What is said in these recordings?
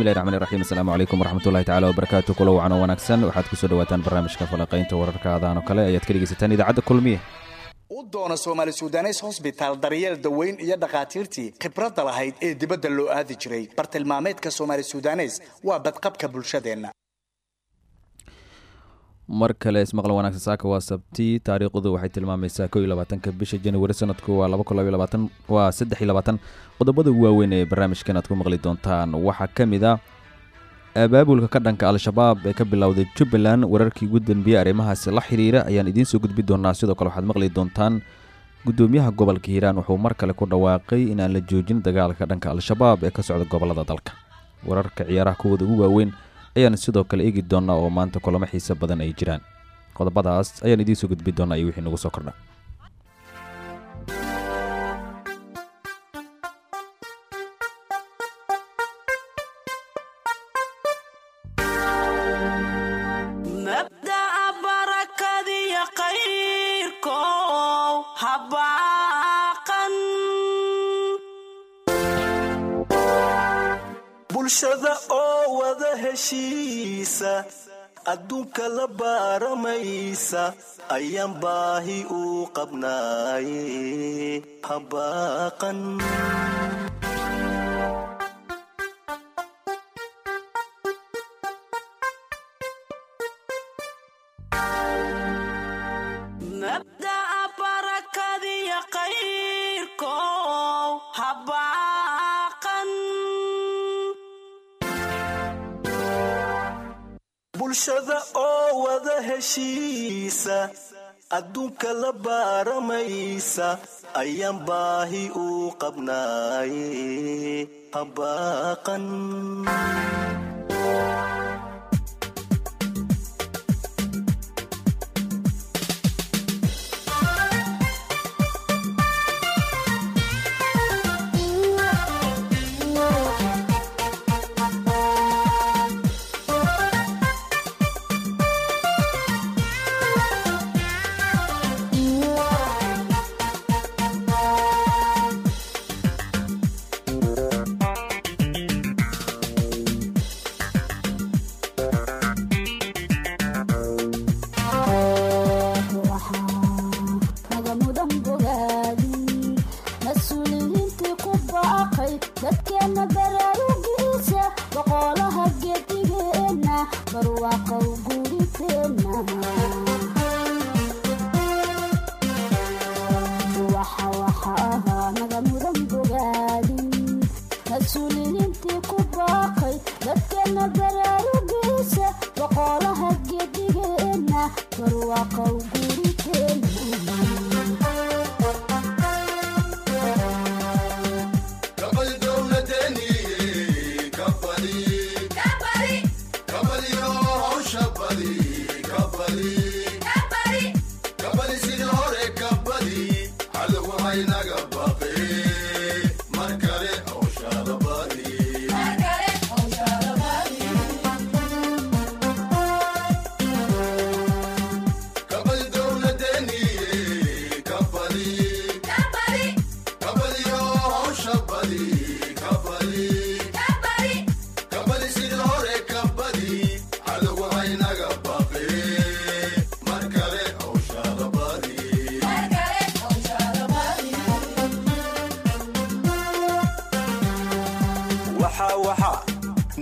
bismillahi raxmaan iraxiim asalaamu calaykum waraxmatullahi tacala wabarakaatu kulo wacan oo wanaagsan. Waxaad ku soo dhawaataan barnaamijka falaqaynta wararka adaan oo kale ayaad ka dhegeysataan idaacadda kulmiye. U doona soomaali sudanes hosbitaal daryeel daweyn iyo dhakhaatiirtii khibradda lahayd ee dibadda loo aadi jiray. Bartilmaameedka soomaali sudanes waa badqabka bulshadeenna mar kale ismaqlan wanaagsan saaka waa sabti. Taariikhdu waxay tilmaamaysaa ko labaatanka bisha januari sanadku waa laba kun labaatan waa saddex iyo labaatan. Qodobada ugu waaweyn ee barnaamijkan aad ku maqli doontaan. Waxaa ka mid a abaabulka ka dhanka al-shabaab ee ka bilowday jubbaland wararkii ugu danbeeyey arrimahaasi la xiriira ayaan idiin soo gudbi doonaa sidoo kale waxaad maqli doontaan gudoomiyaha gobolka hiiraan. Wuxuu mar kale ku dhawaaqay inaan la joojin dagaalka dhanka al-shabaab ee ka socda gobollada dalka. Wararka ciyaaraha kuwooda ugu waaweyn ayaan sidoo kale eegi doonaa oo maanta kulamo xiise badan ay jiraan. Qodobadaas ayaan idiin soo gudbi doonaa iyo wixii nagu soo kordha bulshada oo wada heshiisa adduunka la baaramaysa ayaan baahi u qabnaaye habaaqan bulshada oo wada heshiisa adduunka la baaramaysa ayaan baahi u qabnaaye habaaqan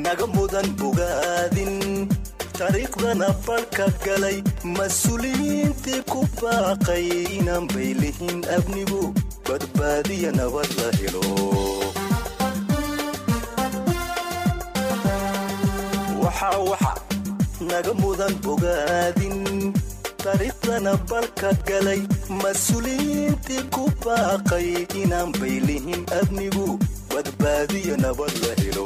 naga mudan bogaadin taariikhdana balka galay mas'uuliyiintii ku baaqay. Inaan baylihin abnigu badbaadiya nabad la helo waxa waxa naga mudan bogaadin taariikhdana balka galay mas'uuliyiintii ku baaqay inaan baylihin abnigu badbaadiya nabad la helo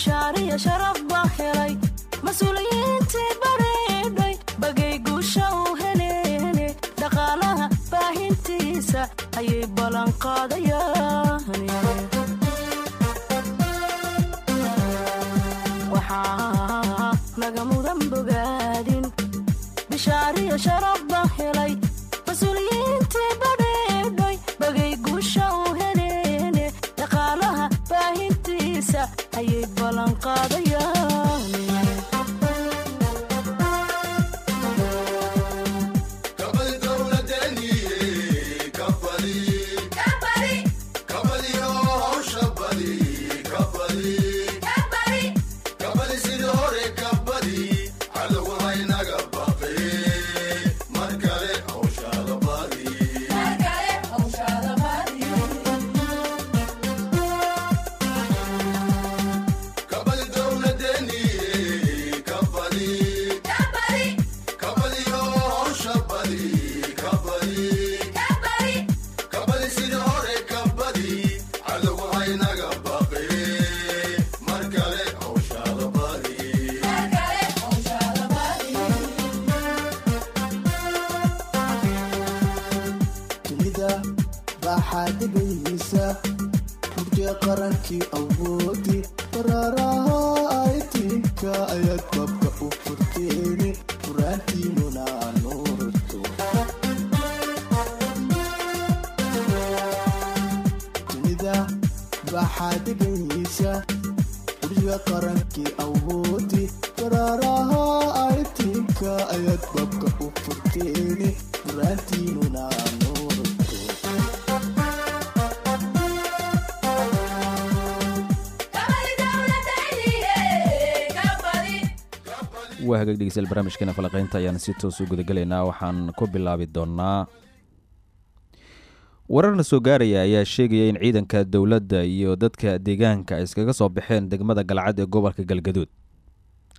ishaariya sharaf baa helay mas'uuliyiintii baridhay bagay guusha u heleene dhaqaalaha baahintiisa ayay ballanqaadayaa qarankii ayaad babka u furaantiinuna nuurto waa hagaag dhegeystayaal barnaamijkeena falaqaynta ayaan si toos u gudagelaynaa waxaan ku bilaabi wararna soo gaaraya ayaa sheegaya in ciidanka dowladda iyo dadka deegaanka ay iskaga soo baxeen degmada galcad ee gobolka galgaduud.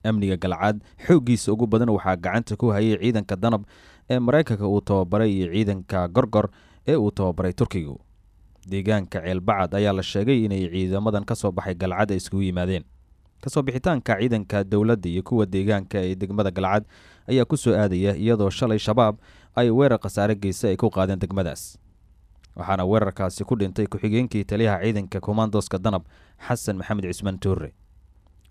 Amniga galcad xooggiisa ugu badan waxaa gacanta ku hayay ciidanka danab ee maraykanka uu tababaray iyo ciidanka gorgor ee uu tababaray turkigu. Deegaanka ceelbacad ayaa la sheegay inay ciidamadan ka soo baxay galcad ay iskugu yimaadeen. Kasoo bixitaanka ciidanka dowladda iyo kuwa deegaanka ee degmada galcad ayaa ku soo aadaya iyadoo shalay shabaab ay weerar khasaare geysa ay ku qaadeen degmadaas waxaana weerarkaasi ku dhintay ku-xigeenkii taliyaha ciidanka komandoska danab xasan maxamed cismaan tuure.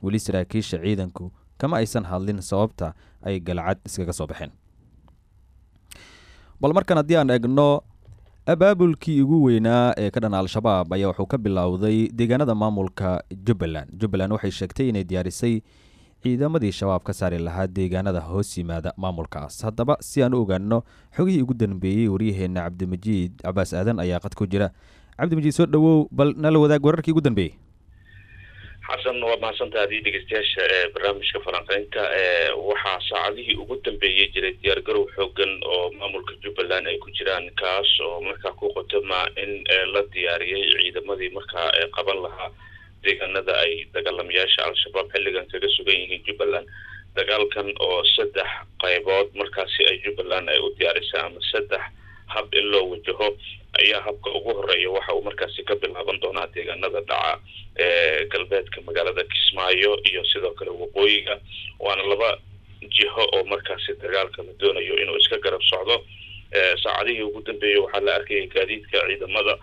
Weli saraakiisha ciidanku kama aysan hadlin sababta ay galcad iskaga soo baxeen. Bal markan haddii aan eegno abaabulkii ugu weynaa ee ka dhan al-shabaab ayaa wuxuu ka bilowday deegaanada maamulka jubbaland. Jubbaland waxay sheegtay inay diyaarisay ciidamadii shabaab ka saari lahaa deegaanada hoos yimaada maamulkaas. Haddaba si aan u ogaano xogihii ugu dambeeyey waryaheena cabdimajiid cabaas aadan ayaa qad ku jira. Cabdimajiid soo dhowow bal nala wadaag wararkii ugu dambeeyey. Xasan waa mahadsantaha adii dhegeystayaasha ee barnaamijka falanqeynta waxaa saacadihii ugu dambeeyey jiray diyaargarow xoogan oo maamulka jubbaland ay ku jiraan kaas oo markaa ku qotoma in la diyaariyey ciidamadii markaa qaban lahaa deegaanada ay dagaalamayaasha al-shabaab xilligan kaga sugan yihiin jubbaland. Dagaalkan oo saddex qaybood markaasi ay jubbaland ay u diyaarisay ama saddex hab in loo wajaho ayaa habka ugu horreeya waxa uu markaasi ka bilaaban doonaa deegaanada dhaca ee galbeedka magaalada kismaayo iyo sidoo kale waqooyiga. Waana laba jiho oo markaasi dagaalka la doonayo inuu iska garab socdo. Saacadihii ugu dambeeyey waxaa la arkayay gaadiidka ciidamada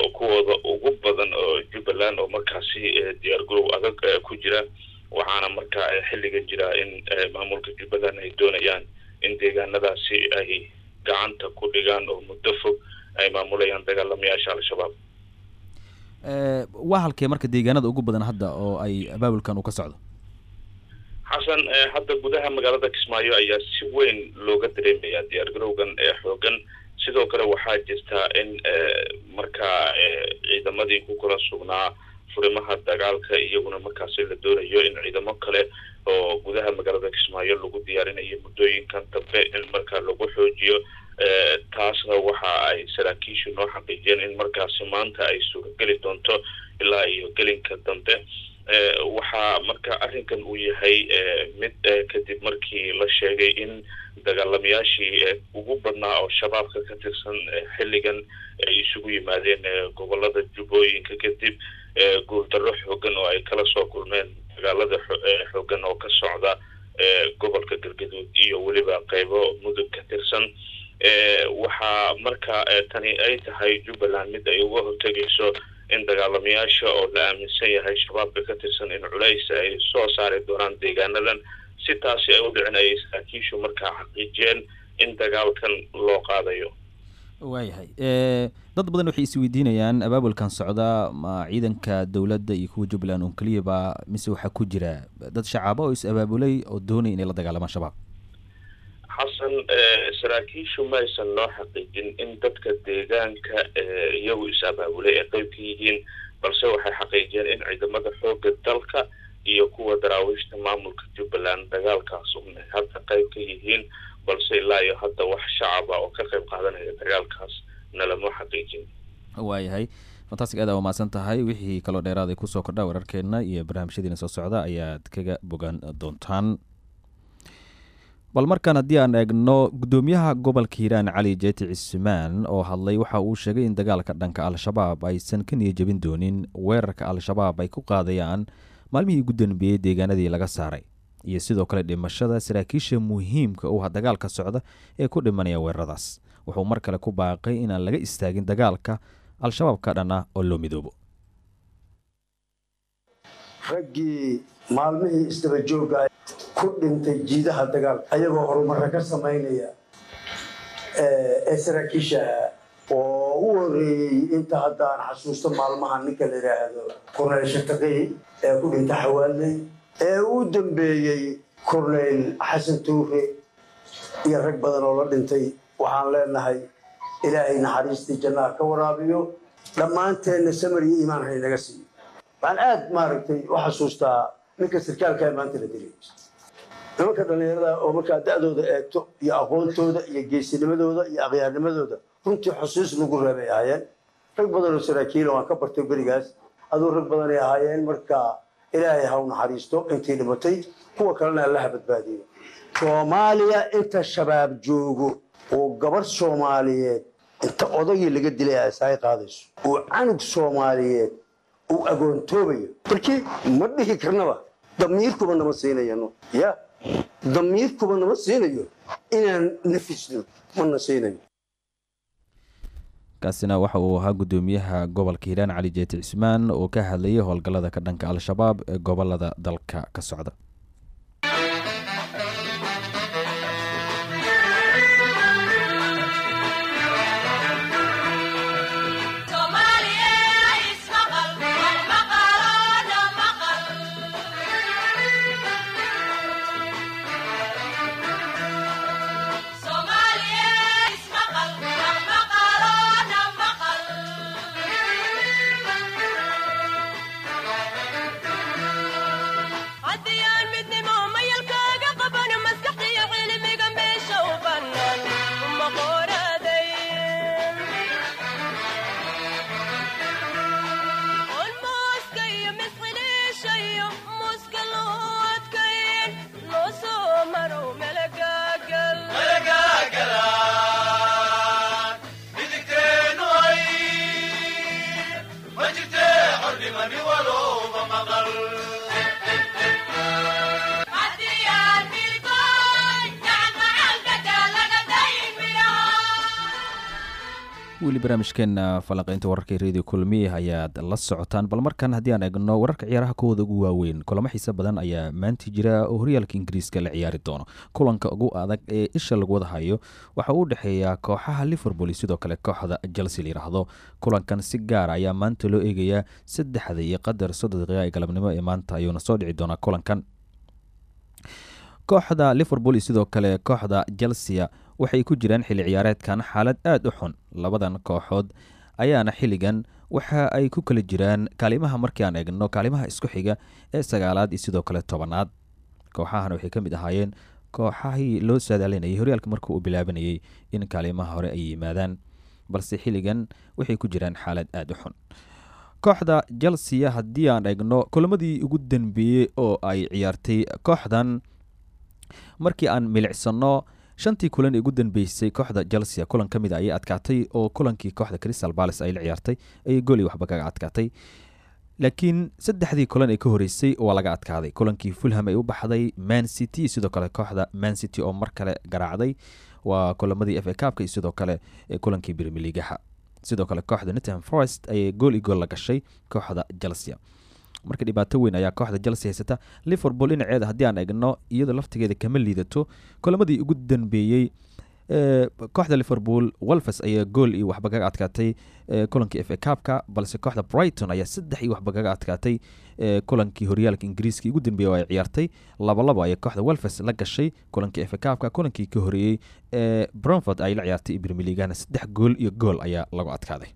oo kuwooda ugu badan oo jubbaland oo markaasi diyaargarow adag ku jira. Waxaana markaa xilligan jira in maamulka jubbaland ay doonayaan in deegaanadaasi ay gacanta ku dhigaan oo muddo fog ay maamulayaan dagaalamayaasha al-shabaab. Waa halkee marka deegaanada ugu badan hadda oo ay abaabulkan uu ka socdo? Xasan hadda gudaha magaalada kismaayo ayaa si weyn looga dareemayaa diyaargarowgan ee xoogan sidoo kale waxaa jirtaa in markaa ciidamadii ku kala sugnaa furimaha dagaalka iyaguna markaasi la doonayo in ciidamo kale oo gudaha magaalada kismaayo lagu diyaarinayo muddooyinkan dambe in markaa lagu xoojiyo taasna waxa ay saraakiishu noo xaqiijiyeen in markaasi maanta ay suurageli doonto ilaa iyo gelinka dambe. Waxaa marka arrinkan uu yahay mid kadib markii la sheegay in dagaalamayaashii ugu badnaa oo shabaabka ka tirsan xilligan ay isugu yimaadeen gobollada jubbooyinka kadib guuldarro xoogan oo ay kala soo kulmeen dagaalada xoogan oo ka socda gobolka galgaduud iyo weliba qeybo mudug ka tirsan. Waxaa marka tani ay tahay jubbaland mid ay uga hortegayso in dagaalamayaasha oo la aaminsan yahay shabaabka ka tirsan in culays ay soo saari doonaan deegaanadan si taasi ay u dhicin ayay saraakiishu markaa xaqiijiyeen in dagaalkan loo qaadayo. Waayahay dad badan waxay isweydiinayaan abaabulkan socda ma ciidanka dowladda iyo kuwa jubbaland un keliyaba mise waxaa ku jira? Dad shacaaba oo is abaabulay oo doonaya inay la dagaalamaan shabaab. Xasan saraakiishu maysan noo xaqiijin in dadka deegaanka iyagu is abaabulay ay qeyb ka yihiin balse waxay xaqiijiyeen in ciidamada xooga dalka iyo kuwa daraawiishta maamulka jubbaland dagaalkaas unay hadda qeyb ka yihiin balse ilaa iyo hadda wax shacaba oo ka qeyb qaadanaya dagaalkaas nalama xaqiijin. Waayahay fantastic aad aa umahadsan tahay. Wixii kaloo dheeraaday ku soo kordha wararkeena iyo barnaamijyadiina soo socda ayaad kaga bogan doontaan. Bal markaan haddii aan eegno guddoomiyaha gobolka hiiraan cali jeeti cismaan oo hadlay waxa uu sheegay in dagaalka dhanka al-shabaab aysan ka niya jebin doonin. Weerarka al-shabaab ay ku qaadayaan maalmihii ugu danbeeyey deegaanadii laga saaray iyo sidoo kale dhimashada saraakiisha muhiimka u ah dagaalka socda ee ku dhimanaya weeraradaas. Wuxuu mar kale ku baaqay inaan laga istaagin dagaalka al-shabaab ka dhan oo loo midoobo. Raggii maalmihii isdaba joogga ku dhintay jiidaha dagaalka ayagoo horumarra ka samaynaya ee saraakiisha oo u horeeyey inta hadda aan xasuusto maalmaha ninka la yidhaahdo korneyl shataqi ee ku dhintay xawaaley ee u dambeeyey korneyl xasan tuure iyo rag badan oo la dhintay waxaan leenahay ilaahay naxariistii jannaha ka waraabiyo. Dhammaanteenna samar iyo iimaan haynaga siiyo. Waxaan aada maaragtay u xasuustaa ninka sarkaalka ee maanta la dilay. Nimanka dhallinyarada oo markaa da-dooda eegto iyo aqoontooda iyo geesinimadooda iyo akhyaarnimadooda runtii xusuus lagu reebay ahaayeen. Rag badan oo saraakiila waan ka bartay berigaas aduu rag badanay ahaayeen marka ilaahay ha u naxariisto intii dhimatay kuwa kalena allaha badbaadiyo. Soomaaliya inta shabaab joogo oo gabarh soomaaliyeed inta odagii laga dilay asaay qaadayso oo canug soomaaliyeed uu agoontoobayo. Markii ma dhihi karnaba damiirkuba nama siinayano ya damiirkuba nama siinayo inaan nafisno mana siinayo kaasina waxa uu ahaa guddoomiyaha gobolka hiiraan cali jeeti cismaan oo ka hadlayay howlgallada ka dhanka al-shabaab ee gobollada dalka ka socda weli barnaamijkeena falanqeynta wararka redio kulmiye ayaad la socotaan. Bal markan haddii aan eegno wararka ciyaaraha kuwooda ugu waaweyn kulamo xiise badan ayaa maanti jira oo horyaalka ingiriiska la ciyaari doono. Kulanka ugu adag ee isha lagu wada hayo waxa uu dhexeeya kooxaha liverpool sidoo kale kooxda chelsea layidhaahdo kulankan si gaara ayaa maanta loo eegayaa saddexda iyo qadar soddon daqiiqa ee galabnimo ee maanta ayuuna soo dhici doonaa kulankan. Kooxda liverpool sidoo kale kooxda chelsea waxay ku jiraan xilli ciyaareedkan xaalad aada u xun. Labadan kooxood ayaana xilligan waxa ay ku kala jiraan kaalimaha markii aan eegno kaalimaha isku xiga ee sagaalaad iyo sidoo kale tobanaad. Kooxahan waxay ka mid ahaayeen kooxahii loo saadaalinayay horyaalka markuu uu bilaabanayay in kaalimaha hore ay yimaadaan balse xilligan waxay ku jiraan xaalad aada u xun. Kooxda chelsea haddii aan eegno kulamadii ugu danbeeyey oo ay ciyaartay kooxdan markii aan milicsano shantii kulan ee ugu danbeysay kooxda chelsea kulan ka mid a ayay adkaatay oo kulankii kooxda crystal palace ay la ciyaartay ayay gooli waxba kaga adkaatay. Laakiin saddexdii kulan ee ka horeysay waa laga adkaaday. Kulankii fulham ay u baxday man city sidoo kale kooxda man city oo mar kale garaacday waa kulamadii f a cupka iyo sidoo kale kulankii premier leagaha sidoo kale kooxda nottingham forest ayay gool iyo gool la gashay kooxda chelsea marka dhibaato weyn ayaa kooxda chelsea haysata liverpool dhinaceeda haddii aan egno iyadoo laftigeeda kama liidato kulamadii ugu dambeeyey kooxda liverpool wolfes ayaa gool iyo waxba kaga adkaatay kulankii f a cupka balse kooxda brighton ayaa saddex iyo waxba kaga adkaatay kulankii horyaalka ingiriiska ugu dambeeyey oo ay ciyaartay. Labalaba ayay kooxda wolfes la gashay kulankii f a cupka kulankii ka horeeyey ee bromford ay la ciyaartay premier leaguana saddex gool iyo gool ayaa lagu adkaaday.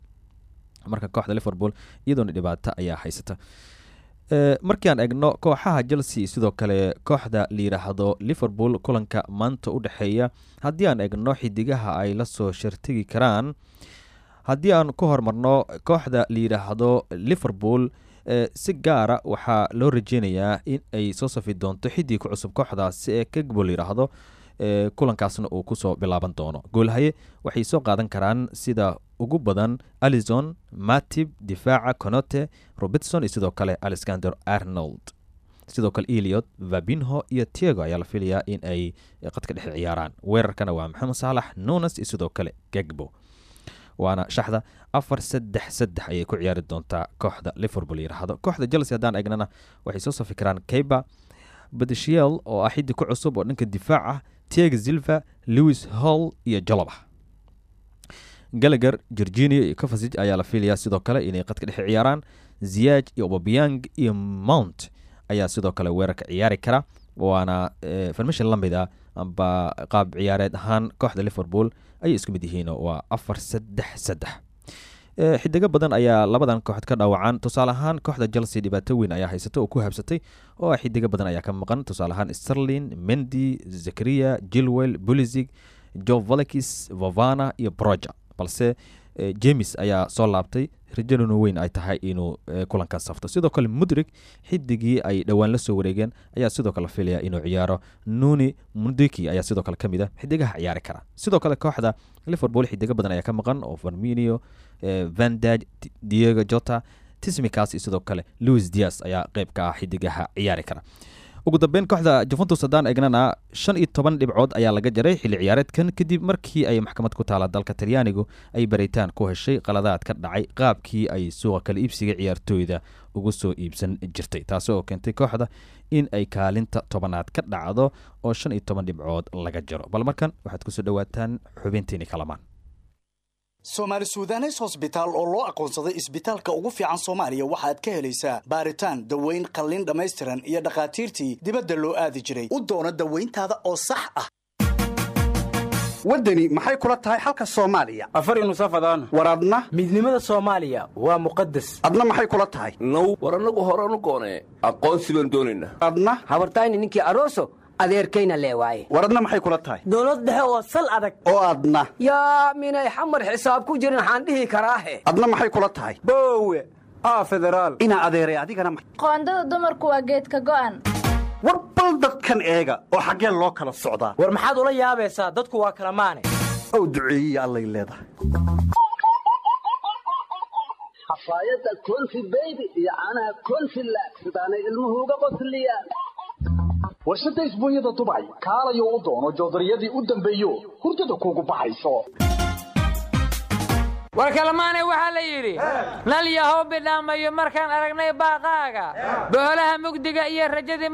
Marka kooxda liverpool iyadoona dhibaato ayaa haysata markii aan egno kooxaha chelsea sidoo kale kooxda la yidhaahdo liverpool kulanka maanta u dhexeeya haddii aan egno xidigaha ay la soo shartegi karaan haddii aan ku hormarno kooxda la yidhaahdo liverpool si gaara waxaa loo rajeynayaa in ay soo safi doonto xidig ku cusub kooxdaasi ee kegbo la yidhaahdo kulankaasna uu ku soo bilaaban doono. Goolhaye waxay soo qaadan karaan sida ugu badan alison matib difaaca conote robertson iyo sidoo kale alexander arnold. Sidoo kale eliot vabinho iyo tiago ayaa la filayaa in ay qadka dhexe ciyaaraan. Weerarkana waa maxamed saalax nunes iyo sidoo kale gegbo waana shaxda afar saddex saddex ayay ku ciyaari doontaa kooxda liverpool yidhaahdo kooxda chelsea haddaan egnana waxay soo safi karaan keyba badishiel oo ah xiddig ku cusub oo dhanka difaac ah tiaga zilva lewis hall iyo joloba galager virginia iyo covasig ayaa la filayaa sidoo kale inay qadka dhexe ciyaaraan. Ziyaaj iyo obabiang iyo mount ayaa sidoo kale weerarka ciyaari kara waana farmashin la mid a amba qaab ciyaareed ahaan kooxda liverpool ayay isku mid yihiin waa afar saddex saddex. Xidigo badan ayaa labadan kooxood ka dhaawacan tusaale ahaan kooxda chelsea dhibaato weyn ayaa haysata oo ku habsatay oo ah xidigo badan ayaa ka maqan. Tusaale ahaan sterlin mendy zakaria jilwell bulizig jo valekis vovana iyo broja balse james ayaa soo laabtay. Rajanuna weyn ay tahay inuu kulankaas safto. Sidoo kale mudrig xidigii ay dhowaan la soo wareegeen ayaa sidoo kale filaya inuu ciyaaro. Nuni mundiki ayaa sidoo kale ka mid a xidigaha ciyaari kara. Sidoo kale kooxda liverpool xidigo badan ayaa ka maqan oo farminio vandaj diego jota tismikaas iyo sidoo kale louis dias ayaa qeyb ka ah xidigaha ciyaari kara ugu dambeyn kooxda juventus haddaan egnana shan iyo toban dhibcood ayaa laga jaray xilli ciyaareedkan kadib markii ay maxkamad ku taala dalka talyaanigu ay baritaan ku heshay qaladaad ka dhacay qaabkii ay suuqa kala iibsiga ciyaartooyda ugu soo iibsan jirtay taasi oo keentay kooxda in ay kaalinta tobanaad ka dhacdo oo shan iyo toban dhibcood laga jaro. Bal markan waxaad ku soo dhawaataan xubintiini kalamaan soomaali sudanes hosbitaal oo loo aqoonsaday isbitaalka ugu fiican soomaaliya waxaad ka helaysaa baaritaan daweyn qalliin dhammaystiran iyo dhakhaatiirtii dibadda loo aadi jiray. U doono dawayntaada oo sax ah. Waddani maxay kula tahay xalka soomaaliya? Afar nusafadaan war adna? Midnimada soomaaliya waa muqadas adna maxay kula tahay? Now war annagu horanu goonee aqoonsi baan doonaynaa. Adna? Habartayni ninkii aroso adeerkayna lee waaye. War adna maxay kula tahay? Dowlad dhexe oo sal adag. Oo adna yaa minay xamar xisaab ku jirin waxaan dhihi karaahe adna maxay kula tahay? Boowe aa federaal. Inaa adeeray adigana qoondada dumarku waa geedka go'an. War bal dadkan eega oo xaggee loo kala socdaa. War maxaad ula yaabaysaa? Dadku waa kala maane. Ow duceeyiya allay leedahay. Xafaayadda konfi beybi iyo caanaha konfi laag sidaanay ilmuhu uga qosliyaan warshadda isbuunyada dubay kaalayo u doono joodariyadii u dambeeyo hurdada kuugu baxayso war kalmaane waxaa la yidhi nal yahow bidhaamayo markaan aragnay baaqaaga boholaha mugdiga iyo rajadii